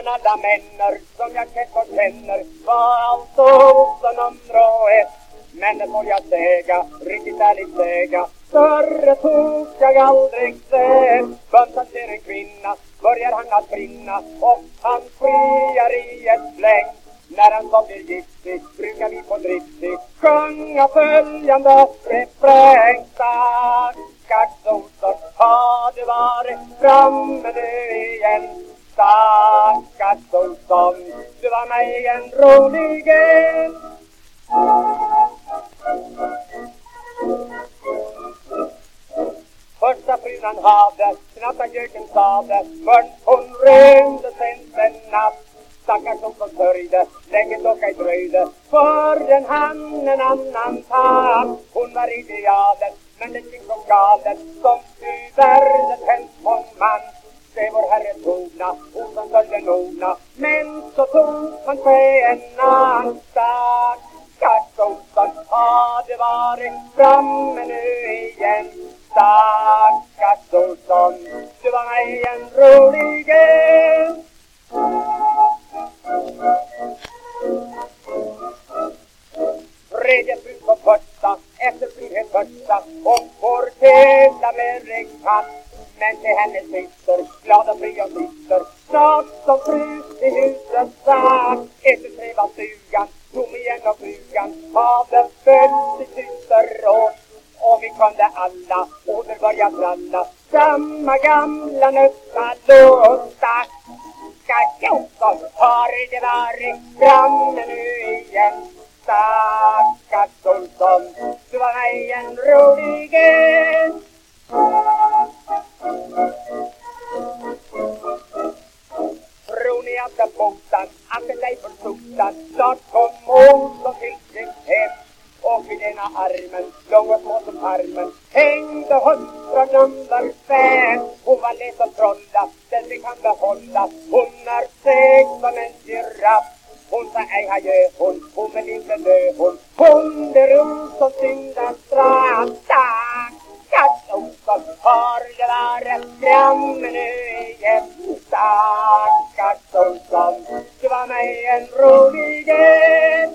Men alla männer som jag sett och känner var alltså som nummer ett. Men det får jag säga, riktigt ärligt säga, större tok jag aldrig sett. Bönsen han ser en kvinna börjar han att brinna och han friar i ett fläng. När han så blir giftig brukar vi på driftig sjunga följande refräng. Stackars Olsson, har du varit framme nu igen? Stackars Olsson, du var mig en rolig en. Första frun han hade, knappt göken sade, först hon rymde sen en natt. Stackars hon som sörjde, länge dock ej dröjde, förrän han en annan tapp. Hon var idealet, men det gick som galet, som tyvärr det hänt hon man. Se vår Herre tona, hon som följde nona, men så tog han sig en annan stackars Olsson, har det varit framme nu igen. Stackars Olsson, du var mig en rolig en. Tredje fru på första, efter frihet första och får tävla med regnkatt. Men till hennes syster, glada fri och syster, snart som fru i huset satt. Efter tre var stugan, tom igen och frugan hade följt sin syster åt. Och vi kunde alla åter börja tralla samma gamla nötta låta Stackars Jonsson, har det varit framme nu igen? Stackars Olsson, du var mig en rolig ni att jag botan, dig snart kom Olsson till sin hem. Och i ena armen, lång och små som armen, hängde hundra nummer fem. Hon var lätt att trolla, den vi kan behålla. Hon är seg som en giraff. Hon sa ej adjö, hon, hon vill inte dö, hon. Hon är ung som syndans straff. Stackars Olsson, har det varit framme nu igen? Stackars katt som kom. Det var mig en rolig grej.